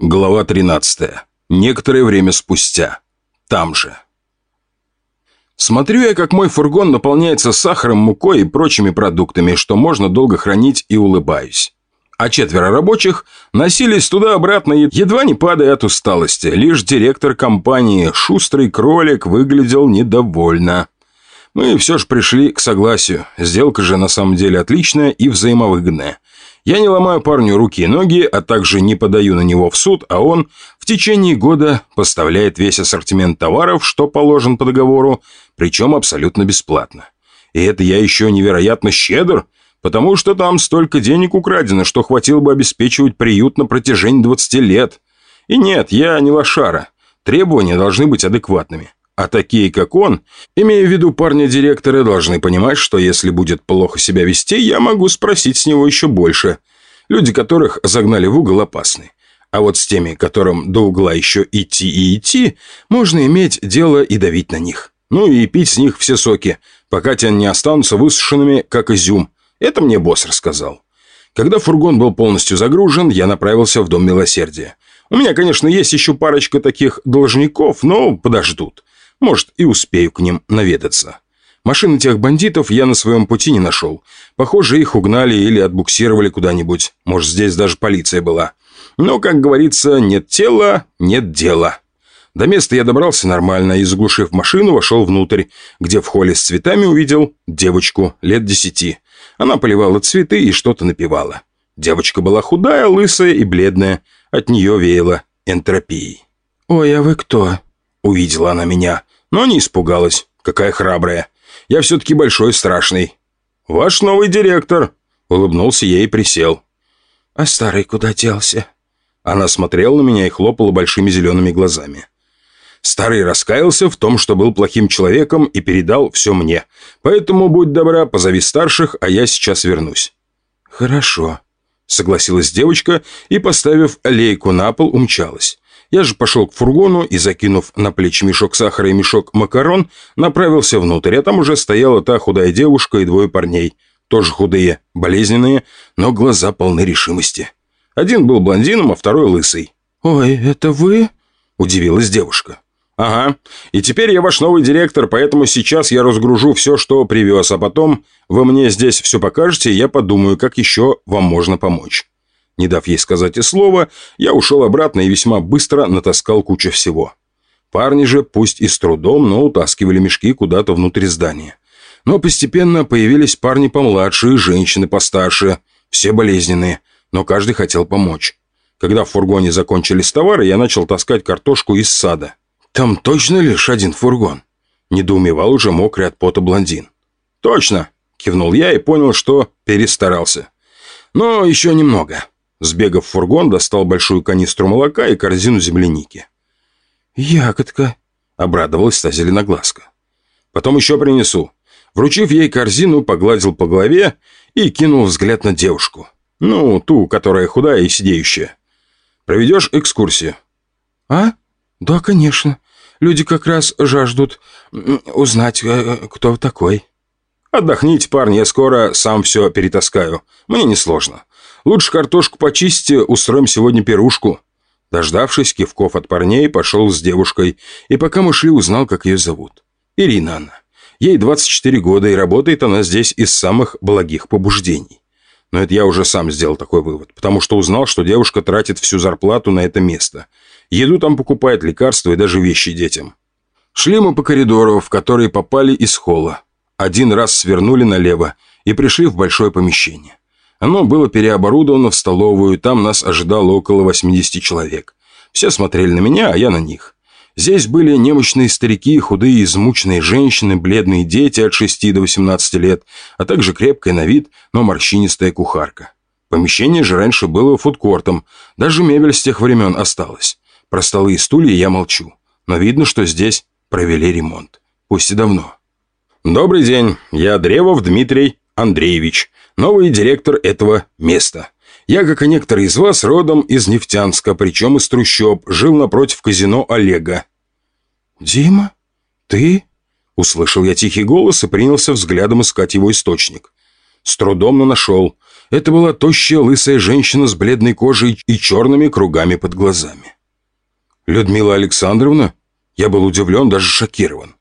Глава 13. Некоторое время спустя. Там же. Смотрю я, как мой фургон наполняется сахаром, мукой и прочими продуктами, что можно долго хранить, и улыбаюсь. А четверо рабочих носились туда-обратно, едва не падая от усталости. Лишь директор компании, шустрый кролик, выглядел недовольно. Мы все же пришли к согласию. Сделка же на самом деле отличная и взаимовыгодная. Я не ломаю парню руки и ноги, а также не подаю на него в суд, а он в течение года поставляет весь ассортимент товаров, что положен по договору, причем абсолютно бесплатно. И это я еще невероятно щедр, потому что там столько денег украдено, что хватило бы обеспечивать приют на протяжении 20 лет. И нет, я не лошара. Требования должны быть адекватными. А такие, как он, имея в виду парня-директора, должны понимать, что если будет плохо себя вести, я могу спросить с него еще больше. Люди, которых загнали в угол, опасны. А вот с теми, которым до угла еще идти и идти, можно иметь дело и давить на них. Ну и пить с них все соки, пока те не останутся высушенными, как изюм. Это мне босс рассказал. Когда фургон был полностью загружен, я направился в Дом Милосердия. У меня, конечно, есть еще парочка таких должников, но подождут. Может, и успею к ним наведаться. Машины тех бандитов я на своем пути не нашел. Похоже, их угнали или отбуксировали куда-нибудь. Может, здесь даже полиция была. Но, как говорится, нет тела, нет дела. До места я добрался нормально и, заглушив машину, вошел внутрь, где в холле с цветами увидел девочку лет десяти. Она поливала цветы и что-то напевала. Девочка была худая, лысая и бледная. От нее веяло энтропией. «Ой, а вы кто?» Увидела она меня но не испугалась. Какая храбрая. Я все-таки большой страшный. «Ваш новый директор», — улыбнулся ей и присел. «А старый куда делся?» Она смотрела на меня и хлопала большими зелеными глазами. Старый раскаялся в том, что был плохим человеком и передал все мне. Поэтому, будь добра, позови старших, а я сейчас вернусь. «Хорошо», — согласилась девочка и, поставив лейку на пол, умчалась. Я же пошел к фургону и, закинув на плечи мешок сахара и мешок макарон, направился внутрь, а там уже стояла та худая девушка и двое парней. Тоже худые, болезненные, но глаза полны решимости. Один был блондином, а второй лысый. «Ой, это вы?» – удивилась девушка. «Ага. И теперь я ваш новый директор, поэтому сейчас я разгружу все, что привез, а потом вы мне здесь все покажете, и я подумаю, как еще вам можно помочь». Не дав ей сказать и слова, я ушел обратно и весьма быстро натаскал кучу всего. Парни же, пусть и с трудом, но утаскивали мешки куда-то внутрь здания. Но постепенно появились парни помладше и женщины постарше, все болезненные, но каждый хотел помочь. Когда в фургоне закончились товары, я начал таскать картошку из сада. «Там точно лишь один фургон?» Недоумевал уже мокрый от пота блондин. «Точно!» – кивнул я и понял, что перестарался. «Но еще немного». Сбегав в фургон, достал большую канистру молока и корзину земляники. «Ягодка», — обрадовалась та зеленоглазка. «Потом еще принесу». Вручив ей корзину, погладил по голове и кинул взгляд на девушку. Ну, ту, которая худая и сидеющая. «Проведешь экскурсию?» «А? Да, конечно. Люди как раз жаждут узнать, э, кто такой». «Отдохните, парни, я скоро сам все перетаскаю. Мне несложно. Лучше картошку почистите, устроим сегодня пирушку». Дождавшись кивков от парней, пошел с девушкой, и пока мы шли, узнал, как ее зовут. Ирина она. Ей 24 года, и работает она здесь из самых благих побуждений. Но это я уже сам сделал такой вывод, потому что узнал, что девушка тратит всю зарплату на это место. Еду там покупает, лекарства и даже вещи детям. Шли мы по коридору, в который попали из холла. Один раз свернули налево и пришли в большое помещение. Оно было переоборудовано в столовую, там нас ожидало около 80 человек. Все смотрели на меня, а я на них. Здесь были немощные старики, худые, измученные женщины, бледные дети от 6 до 18 лет, а также крепкая на вид, но морщинистая кухарка. Помещение же раньше было фудкортом, даже мебель с тех времен осталась. Про столы и стулья я молчу, но видно, что здесь провели ремонт, пусть и давно. «Добрый день, я Древов Дмитрий Андреевич, новый директор этого места. Я, как и некоторые из вас, родом из Нефтянска, причем из трущоб, жил напротив казино Олега». «Дима? Ты?» Услышал я тихий голос и принялся взглядом искать его источник. С трудом, но нашел. Это была тощая лысая женщина с бледной кожей и черными кругами под глазами. «Людмила Александровна?» Я был удивлен, даже шокирован.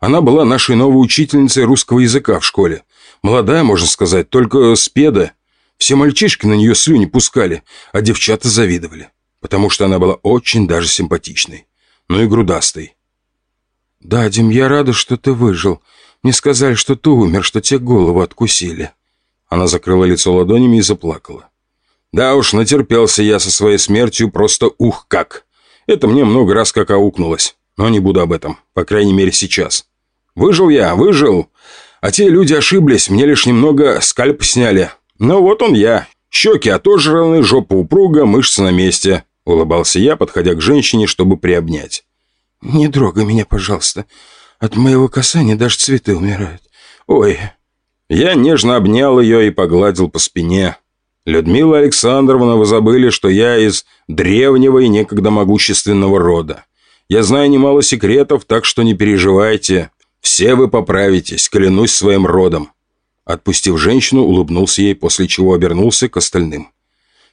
Она была нашей новой учительницей русского языка в школе. Молодая, можно сказать, только с педа. Все мальчишки на нее слюни пускали, а девчата завидовали, потому что она была очень даже симпатичной. Ну и грудастой. «Да, Дим, я рада, что ты выжил. Мне сказали, что ты умер, что тебе голову откусили». Она закрыла лицо ладонями и заплакала. «Да уж, натерпелся я со своей смертью просто ух как. Это мне много раз как аукнулось, но не буду об этом, по крайней мере сейчас. Выжил я, выжил. А те люди ошиблись, мне лишь немного скальп сняли. Но вот он я. Щеки отожраны, жопа упруга, мышцы на месте. Улыбался я, подходя к женщине, чтобы приобнять. «Не трогай меня, пожалуйста. От моего касания даже цветы умирают. Ой!» Я нежно обнял ее и погладил по спине. «Людмила Александровна, вы забыли, что я из древнего и некогда могущественного рода. Я знаю немало секретов, так что не переживайте. Все вы поправитесь, клянусь своим родом». Отпустив женщину, улыбнулся ей, после чего обернулся к остальным.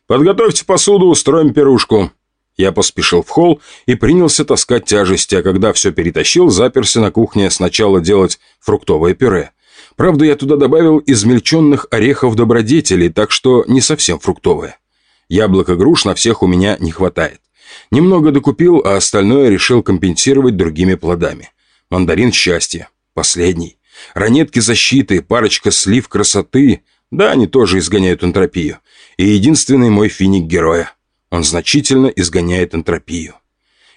«Подготовьте посуду, устроим пирушку». Я поспешил в холл и принялся таскать тяжести, а когда все перетащил, заперся на кухне сначала делать фруктовое пюре. Правда, я туда добавил измельченных орехов добродетелей, так что не совсем фруктовое. Яблоко груш на всех у меня не хватает. Немного докупил, а остальное решил компенсировать другими плодами. Мандарин счастья. Последний. Ранетки защиты, парочка слив красоты. Да, они тоже изгоняют энтропию. И единственный мой финик героя. Он значительно изгоняет энтропию.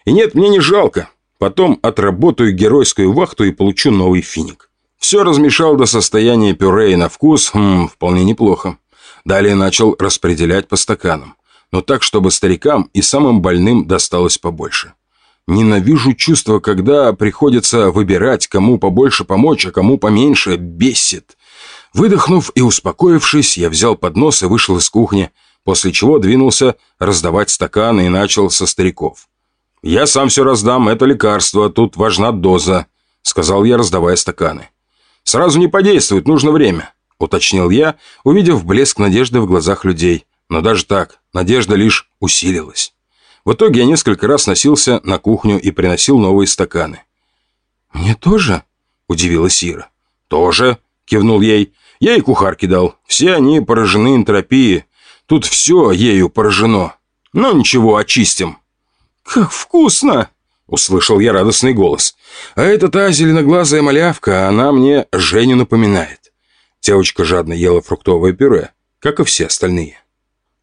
И нет, мне не жалко. Потом отработаю геройскую вахту и получу новый финик. Все размешал до состояния пюре и на вкус, хм, вполне неплохо. Далее начал распределять по стаканам. Но так, чтобы старикам и самым больным досталось побольше. Ненавижу чувство, когда приходится выбирать, кому побольше помочь, а кому поменьше, бесит. Выдохнув и успокоившись, я взял поднос и вышел из кухни, после чего двинулся раздавать стаканы и начал со стариков. «Я сам все раздам, это лекарство, тут важна доза», — сказал я, раздавая стаканы. «Сразу не подействует, нужно время», — уточнил я, увидев блеск надежды в глазах людей. Но даже так, надежда лишь усилилась. В итоге я несколько раз носился на кухню и приносил новые стаканы. «Мне тоже?» – удивилась Ира. «Тоже?» – кивнул ей. «Я и кухарке дал. Все они поражены энтропией. Тут все ею поражено. Но ничего, очистим». «Как вкусно!» — услышал я радостный голос. «А это та зеленоглазая малявка, она мне Женю напоминает». Девочка жадно ела фруктовое пюре, как и все остальные.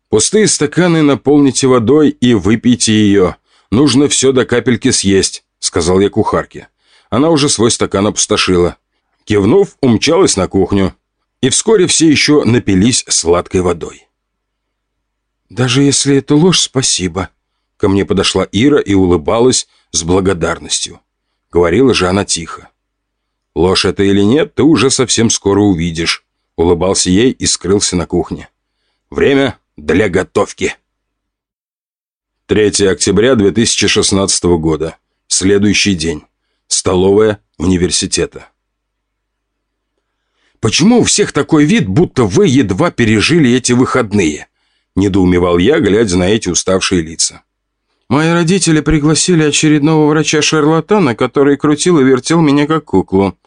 «Пустые стаканы наполните водой и выпейте ее. Нужно все до капельки съесть», — сказал я кухарке. Она уже свой стакан опустошила. Кивнув, умчалась на кухню. И вскоре все еще напились сладкой водой. «Даже если это ложь, спасибо». Ко мне подошла Ира и улыбалась с благодарностью. Говорила же она тихо. «Ложь это или нет, ты уже совсем скоро увидишь», улыбался ей и скрылся на кухне. «Время для готовки». 3 октября 2016 года. Следующий день. Столовая университета. «Почему у всех такой вид, будто вы едва пережили эти выходные?» Недоумевал я, глядя на эти уставшие лица. «Мои родители пригласили очередного врача-шарлатана, который крутил и вертел меня как куклу.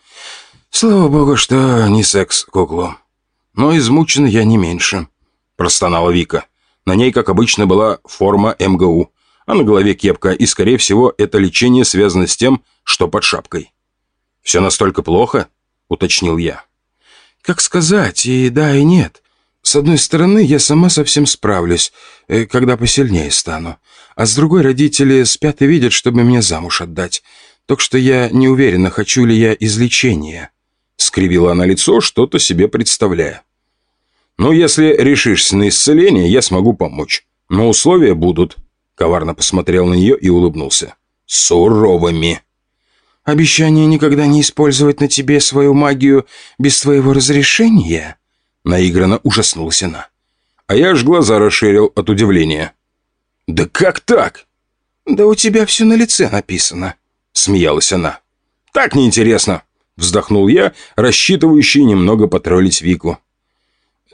Слава богу, что не секс-куклу. Но измучен я не меньше», – простонала Вика. На ней, как обычно, была форма МГУ, а на голове кепка, и, скорее всего, это лечение связано с тем, что под шапкой. «Все настолько плохо?» – уточнил я. «Как сказать, и да, и нет. С одной стороны, я сама совсем справлюсь, э, когда посильнее стану. А с другой, родители спят и видят, чтобы меня замуж отдать. Так что я не уверена, хочу ли я излечения». Скривила она лицо, что-то себе представляя. «Ну, если решишься на исцеление, я смогу помочь. Но условия будут». Коварно посмотрел на нее и улыбнулся. «Суровыми». «Обещание никогда не использовать на тебе свою магию без твоего разрешения?» Наигранно ужаснулась она. А я аж глаза расширил от удивления. «Да как так?» «Да у тебя все на лице написано», — смеялась она. «Так неинтересно», — вздохнул я, рассчитывающий немного потроллить Вику.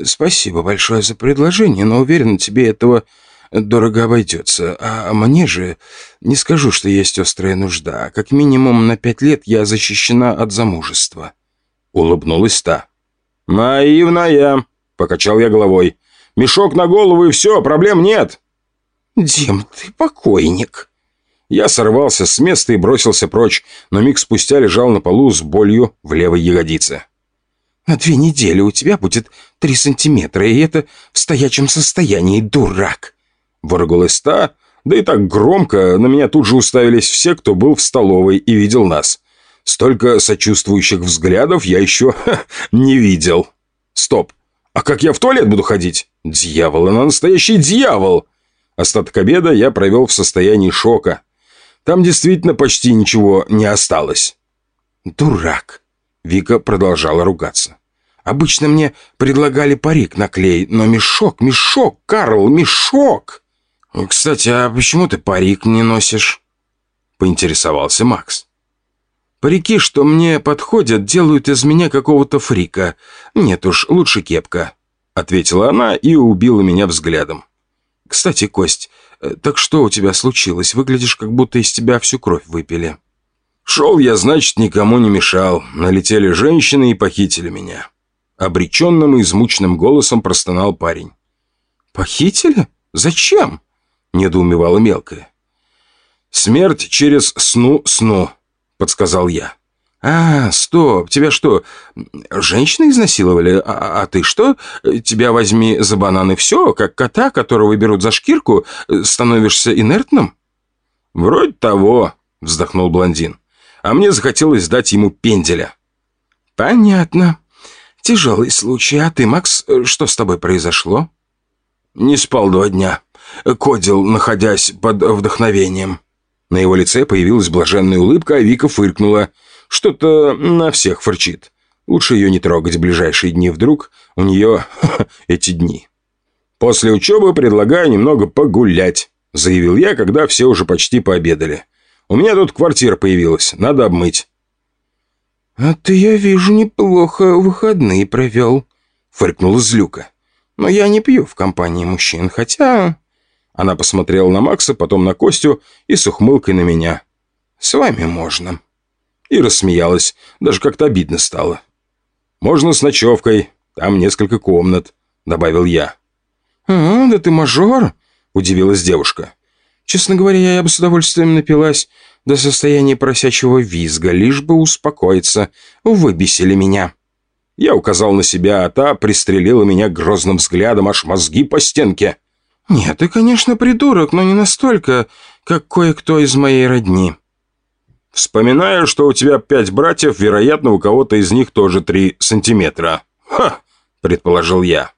Спасибо большое за предложение, но уверен, тебе этого дорого обойдется. А мне же не скажу, что есть острая нужда. Как минимум на пять лет я защищена от замужества. Улыбнулась та. «Наивная!» — покачал я головой. «Мешок на голову и все, проблем нет!» «Дим, ты покойник!» Я сорвался с места и бросился прочь, но миг спустя лежал на полу с болью в левой ягодице. «На две недели у тебя будет три сантиметра, и это в стоячем состоянии, дурак!» Выругалась та, да и так громко на меня тут же уставились все, кто был в столовой и видел нас. Столько сочувствующих взглядов я еще ха, не видел. Стоп, а как я в туалет буду ходить? Дьявол, она настоящий дьявол! Остаток обеда я провел в состоянии шока. Там действительно почти ничего не осталось. «Дурак!» Вика продолжала ругаться. «Обычно мне предлагали парик наклеить, но мешок, мешок, Карл, мешок!» «Кстати, а почему ты парик не носишь?» Поинтересовался Макс. «Парики, что мне подходят, делают из меня какого-то фрика. Нет уж, лучше кепка», — ответила она и убила меня взглядом. «Кстати, Кость, э, так что у тебя случилось? Выглядишь, как будто из тебя всю кровь выпили». «Шел я, значит, никому не мешал. Налетели женщины и похитили меня». Обреченным и измученным голосом простонал парень. «Похитили? Зачем?» — недоумевала мелкая. «Смерть через сну-сну», — подсказал я. «А, стоп, тебя что, женщины изнасиловали? А, а ты что? Тебя возьми за бананы все, как кота, которого берут за шкирку, становишься инертным?» «Вроде того», — вздохнул блондин. «А мне захотелось дать ему пенделя». «Понятно. Тяжелый случай. А ты, Макс, что с тобой произошло?» «Не спал два дня. Кодил, находясь под вдохновением». На его лице появилась блаженная улыбка, а Вика фыркнула. Что-то на всех фырчит. Лучше ее не трогать в ближайшие дни. Вдруг у нее эти дни. «После учебы предлагаю немного погулять», — заявил я, когда все уже почти пообедали. «У меня тут квартира появилась, надо обмыть». «А ты, я вижу, неплохо выходные провел», — фыркнула Злюка. «Но я не пью в компании мужчин, хотя...» Она посмотрела на Макса, потом на Костю и с ухмылкой на меня. «С вами можно». И рассмеялась, даже как-то обидно стало. «Можно с ночевкой, там несколько комнат», — добавил я. «А, да ты мажор», — удивилась девушка. «Честно говоря, я бы с удовольствием напилась до состояния просячего визга, лишь бы успокоиться. Выбесили меня». Я указал на себя, а та пристрелила меня грозным взглядом, аж мозги по стенке. «Нет, ты, конечно, придурок, но не настолько, как кое-кто из моей родни». «Вспоминаю, что у тебя пять братьев, вероятно, у кого-то из них тоже три сантиметра». «Ха!» — предположил я.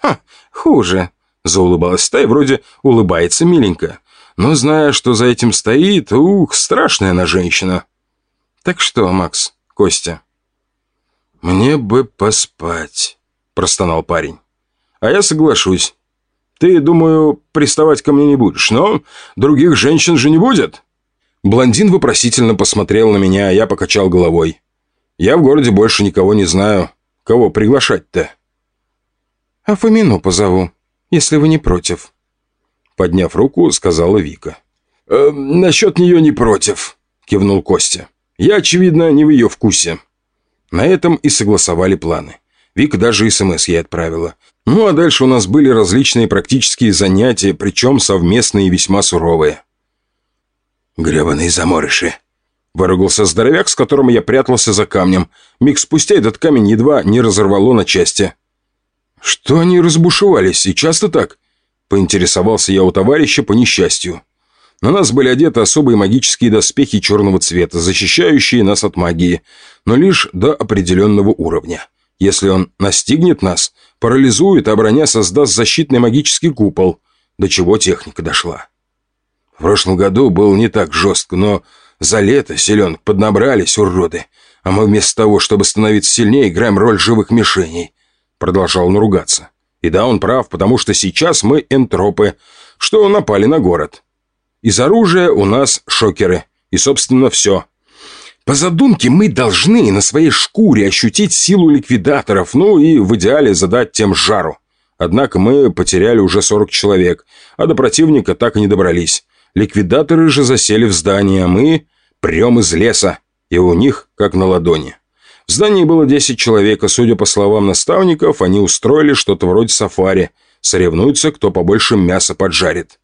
«Ха! Хуже!» — заулыбалась та и вроде улыбается миленько. Но зная, что за этим стоит, ух, страшная она женщина. «Так что, Макс, Костя?» «Мне бы поспать», — простонал парень. «А я соглашусь. Ты, думаю, приставать ко мне не будешь, но других женщин же не будет». Блондин вопросительно посмотрел на меня, а я покачал головой. «Я в городе больше никого не знаю. Кого приглашать-то?» «А Фомину позову, если вы не против». Подняв руку, сказала Вика. «Э, «Насчет нее не против», — кивнул Костя. «Я, очевидно, не в ее вкусе». На этом и согласовали планы. Вика даже СМС ей отправила. Ну а дальше у нас были различные практические занятия, причем совместные и весьма суровые. «Гребаные заморыши!» Выругался здоровяк, с которым я прятался за камнем. Миг спустя этот камень едва не разорвало на части. «Что они разбушевались? И часто так?» Поинтересовался я у товарища по несчастью. На нас были одеты особые магические доспехи черного цвета, защищающие нас от магии, но лишь до определенного уровня. Если он настигнет нас, парализует, а броня создаст защитный магический купол, до чего техника дошла. В прошлом году было не так жестко, но за лето селенок поднабрались уроды, а мы вместо того, чтобы становиться сильнее, играем роль живых мишеней. Продолжал он ругаться. И да, он прав, потому что сейчас мы энтропы, что напали на город. Из оружия у нас шокеры. И, собственно, все. По задумке мы должны на своей шкуре ощутить силу ликвидаторов, ну и в идеале задать тем жару. Однако мы потеряли уже 40 человек, а до противника так и не добрались. Ликвидаторы же засели в здании, а мы прем из леса, и у них как на ладони. В здании было 10 человек, и, судя по словам наставников, они устроили что-то вроде сафари, соревнуются, кто побольше мяса поджарит.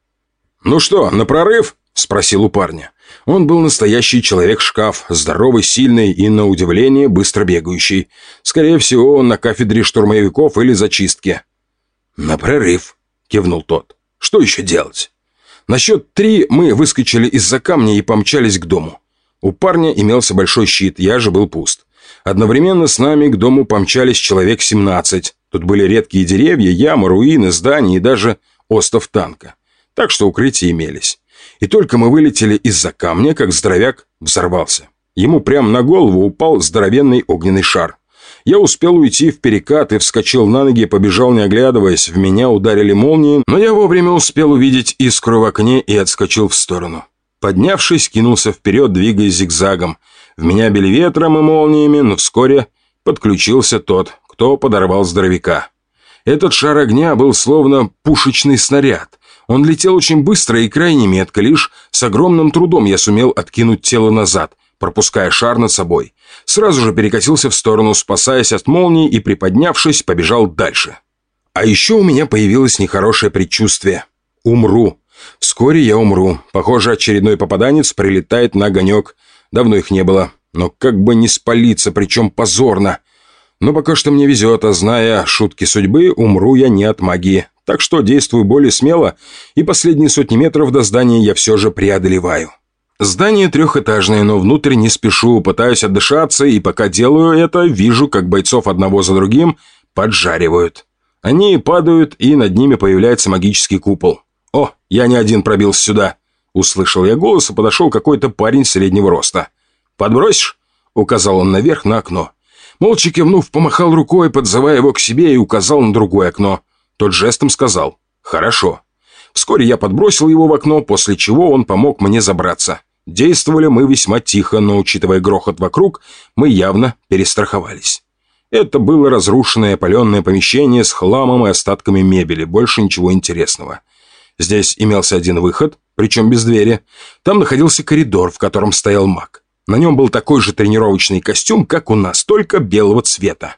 «Ну что, на прорыв?» – спросил у парня. Он был настоящий человек-шкаф, здоровый, сильный и, на удивление, быстро бегающий. Скорее всего, он на кафедре штурмовиков или зачистки. «На прорыв», – кивнул тот. «Что еще делать?» На счет три мы выскочили из-за камня и помчались к дому. У парня имелся большой щит, я же был пуст. Одновременно с нами к дому помчались человек 17. Тут были редкие деревья, ямы, руины, здания и даже остов танка. Так что укрытия имелись. И только мы вылетели из-за камня, как здоровяк взорвался. Ему прямо на голову упал здоровенный огненный шар. Я успел уйти в перекат и вскочил на ноги, побежал не оглядываясь. В меня ударили молнии, но я вовремя успел увидеть искру в окне и отскочил в сторону. Поднявшись, кинулся вперед, двигаясь зигзагом. В меня били ветром и молниями, но вскоре подключился тот, кто подорвал здоровяка. Этот шар огня был словно пушечный снаряд. Он летел очень быстро и крайне метко, лишь с огромным трудом я сумел откинуть тело назад, пропуская шар над собой. Сразу же перекатился в сторону, спасаясь от молнии и, приподнявшись, побежал дальше. А еще у меня появилось нехорошее предчувствие. Умру. Вскоре я умру. Похоже, очередной попаданец прилетает на огонек. Давно их не было. Но как бы не спалиться, причем позорно. Но пока что мне везет, а зная шутки судьбы, умру я не от магии. Так что действую более смело, и последние сотни метров до здания я все же преодолеваю. Здание трехэтажное, но внутрь не спешу, пытаюсь отдышаться, и пока делаю это, вижу, как бойцов одного за другим поджаривают. Они падают, и над ними появляется магический купол. «О, я не один пробился сюда!» Услышал я голос, и подошел какой-то парень среднего роста. «Подбросишь?» — указал он наверх на окно. Молча кивнув, помахал рукой, подзывая его к себе и указал на другое окно. Тот жестом сказал «Хорошо». Вскоре я подбросил его в окно, после чего он помог мне забраться. Действовали мы весьма тихо, но, учитывая грохот вокруг, мы явно перестраховались. Это было разрушенное опаленное помещение с хламом и остатками мебели, больше ничего интересного. Здесь имелся один выход, причем без двери. Там находился коридор, в котором стоял маг. На нем был такой же тренировочный костюм, как у нас, только белого цвета.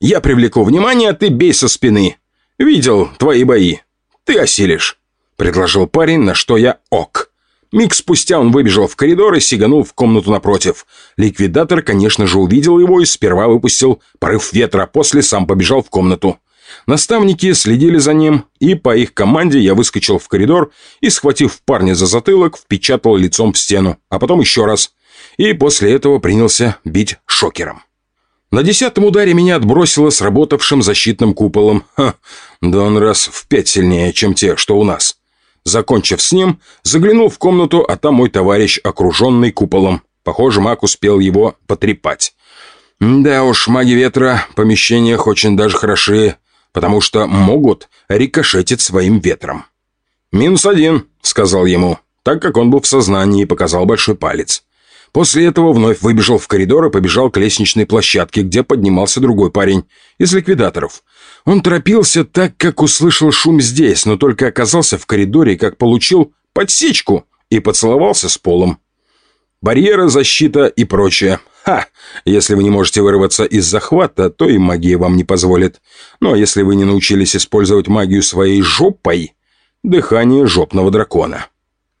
«Я привлеку внимание, а ты бей со спины. Видел твои бои. Ты осилишь», — предложил парень, на что я ок. Миг спустя он выбежал в коридор и сиганул в комнату напротив. Ликвидатор, конечно же, увидел его и сперва выпустил порыв ветра, а после сам побежал в комнату. Наставники следили за ним, и по их команде я выскочил в коридор и, схватив парня за затылок, впечатал лицом в стену, а потом еще раз. И после этого принялся бить шокером. На десятом ударе меня отбросило сработавшим защитным куполом. Ха, да он раз в пять сильнее, чем те, что у нас. Закончив с ним, заглянул в комнату, а там мой товарищ, окруженный куполом. Похоже, маг успел его потрепать. Да уж, маги ветра в помещениях очень даже хороши, потому что могут рикошетить своим ветром. «Минус один», — сказал ему, так как он был в сознании и показал большой палец. После этого вновь выбежал в коридор и побежал к лестничной площадке, где поднимался другой парень из ликвидаторов. Он торопился так, как услышал шум здесь, но только оказался в коридоре, как получил подсечку и поцеловался с полом. Барьеры, защита и прочее. Ха! Если вы не можете вырваться из захвата, то и магия вам не позволит. А если вы не научились использовать магию своей жопой, дыхание жопного дракона.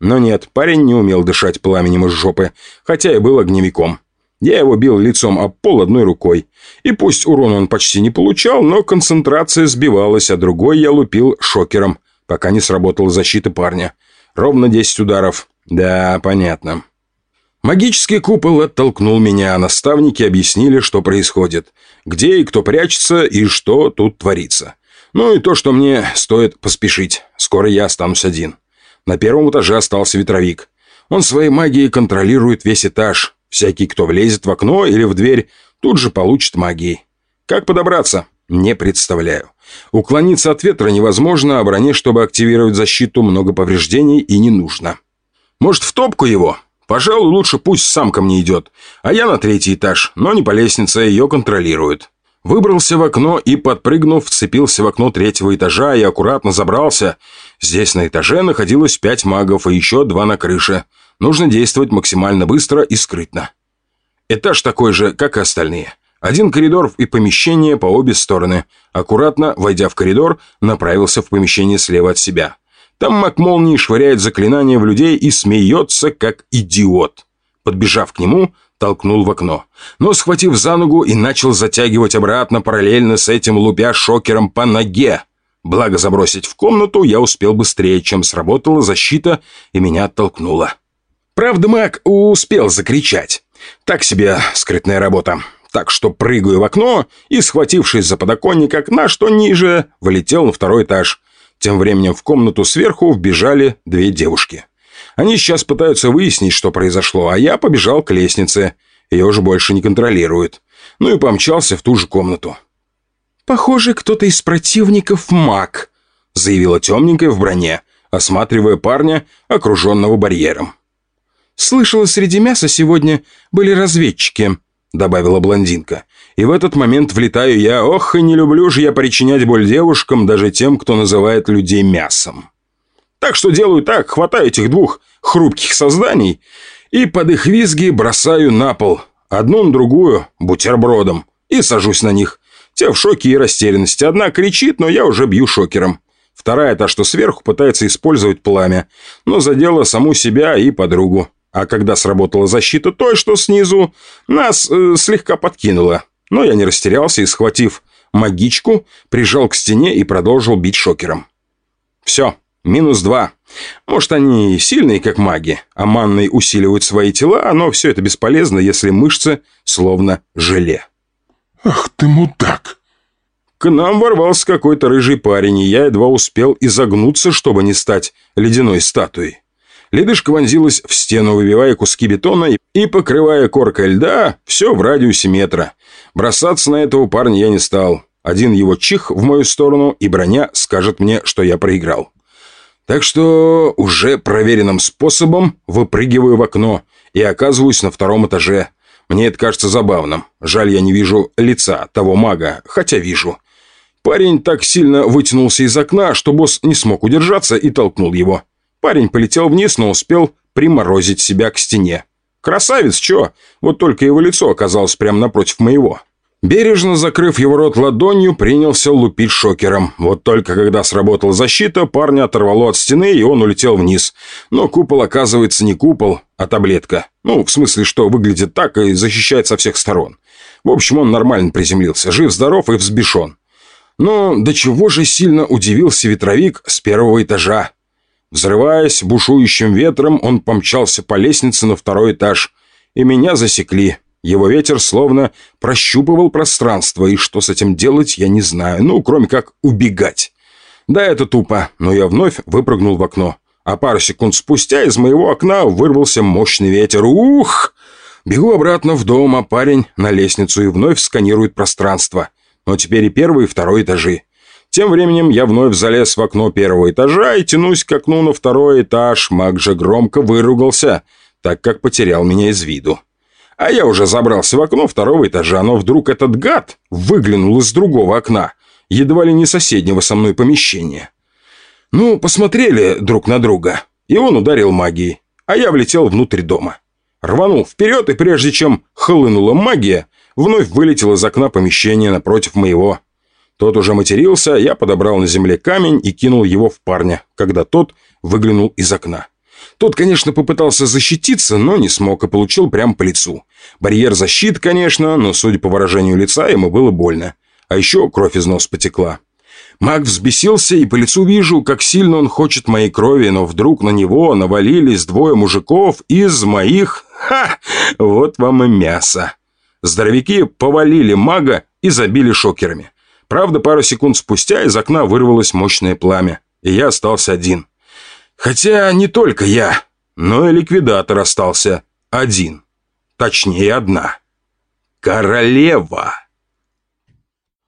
Но нет, парень не умел дышать пламенем из жопы, хотя и был огневиком. Я его бил лицом об пол одной рукой. И пусть урон он почти не получал, но концентрация сбивалась, а другой я лупил шокером, пока не сработала защита парня. Ровно 10 ударов. Да, понятно. Магический купол оттолкнул меня, а наставники объяснили, что происходит, где и кто прячется, и что тут творится. Ну и то, что мне стоит поспешить. Скоро я останусь один. На первом этаже остался ветровик. Он своей магией контролирует весь этаж. Всякий, кто влезет в окно или в дверь, тут же получит магией. Как подобраться? Не представляю. Уклониться от ветра невозможно, а броне, чтобы активировать защиту, много повреждений и не нужно. Может, в топку его? Пожалуй, лучше пусть сам ко мне идет. А я на третий этаж, но не по лестнице, ее контролируют. Выбрался в окно и, подпрыгнув, вцепился в окно третьего этажа и аккуратно забрался. Здесь на этаже находилось пять магов и еще два на крыше. Нужно действовать максимально быстро и скрытно. Этаж такой же, как и остальные. Один коридор и помещение по обе стороны. Аккуратно, войдя в коридор, направился в помещение слева от себя. Там маг молнии швыряет заклинания в людей и смеется, как идиот. Подбежав к нему, толкнул в окно. Но, схватив за ногу и начал затягивать обратно, параллельно с этим лупя шокером по ноге. Благо забросить в комнату я успел быстрее, чем сработала защита и меня оттолкнуло. Правда, маг успел закричать. Так себе скрытная работа. Так что прыгаю в окно и, схватившись за подоконник окна, что ниже, вылетел на второй этаж. Тем временем в комнату сверху вбежали две девушки. Они сейчас пытаются выяснить, что произошло, а я побежал к лестнице. Ее уже больше не контролируют. Ну и помчался в ту же комнату. «Похоже, кто-то из противников маг», — заявила темненькая в броне, осматривая парня, окруженного барьером. «Слышала, среди мяса сегодня были разведчики», — добавила блондинка. «И в этот момент влетаю я. Ох, и не люблю же я причинять боль девушкам, даже тем, кто называет людей мясом. Так что делаю так, хватаю этих двух хрупких созданий и под их визги бросаю на пол, одну на другую, бутербродом, и сажусь на них. Те в шоке и растерянности. Одна кричит, но я уже бью шокером. Вторая, та, что сверху, пытается использовать пламя, но задела саму себя и подругу. А когда сработала защита той, что снизу, нас э, слегка подкинуло. Но я не растерялся и, схватив магичку, прижал к стене и продолжил бить шокером. Все, минус два. Может, они сильные, как маги, а манной усиливают свои тела, но все это бесполезно, если мышцы словно желе. «Ах ты мудак!» К нам ворвался какой-то рыжий парень, и я едва успел изогнуться, чтобы не стать ледяной статуей. Ледышка вонзилась в стену, выбивая куски бетона и покрывая коркой льда все в радиусе метра. Бросаться на этого парня я не стал. Один его чих в мою сторону, и броня скажет мне, что я проиграл. Так что уже проверенным способом выпрыгиваю в окно и оказываюсь на втором этаже. Мне это кажется забавным. Жаль, я не вижу лица того мага, хотя вижу. Парень так сильно вытянулся из окна, что босс не смог удержаться и толкнул его. Парень полетел вниз, но успел приморозить себя к стене. Красавец, чё? Вот только его лицо оказалось прямо напротив моего. Бережно закрыв его рот ладонью, принялся лупить шокером. Вот только когда сработала защита, парня оторвало от стены, и он улетел вниз. Но купол, оказывается, не купол, а таблетка. Ну, в смысле, что выглядит так и защищает со всех сторон. В общем, он нормально приземлился, жив-здоров и взбешен. Но до чего же сильно удивился ветровик с первого этажа. Взрываясь бушующим ветром, он помчался по лестнице на второй этаж. И меня засекли. Его ветер словно прощупывал пространство, и что с этим делать, я не знаю. Ну, кроме как убегать. Да, это тупо, но я вновь выпрыгнул в окно. А пару секунд спустя из моего окна вырвался мощный ветер. Ух! Бегу обратно в дом, а парень на лестницу и вновь сканирует пространство. Но теперь и первый, и второй этажи. Тем временем я вновь залез в окно первого этажа и тянусь к окну на второй этаж. Маг же громко выругался, так как потерял меня из виду. А я уже забрался в окно второго этажа, но вдруг этот гад выглянул из другого окна, едва ли не соседнего со мной помещения. Ну, посмотрели друг на друга, и он ударил магией, а я влетел внутрь дома. Рванул вперед, и прежде чем хлынула магия, вновь вылетел из окна помещения напротив моего. Тот уже матерился, я подобрал на земле камень и кинул его в парня, когда тот выглянул из окна. Тот, конечно, попытался защититься, но не смог и получил прямо по лицу. Барьер защит, конечно, но, судя по выражению лица, ему было больно. А еще кровь из носа потекла. Маг взбесился, и по лицу вижу, как сильно он хочет моей крови, но вдруг на него навалились двое мужиков из моих... Ха! Вот вам и мясо. Здоровяки повалили мага и забили шокерами. Правда, пару секунд спустя из окна вырвалось мощное пламя, и я остался один. Хотя не только я, но и ликвидатор остался один. Точнее, одна. Королева.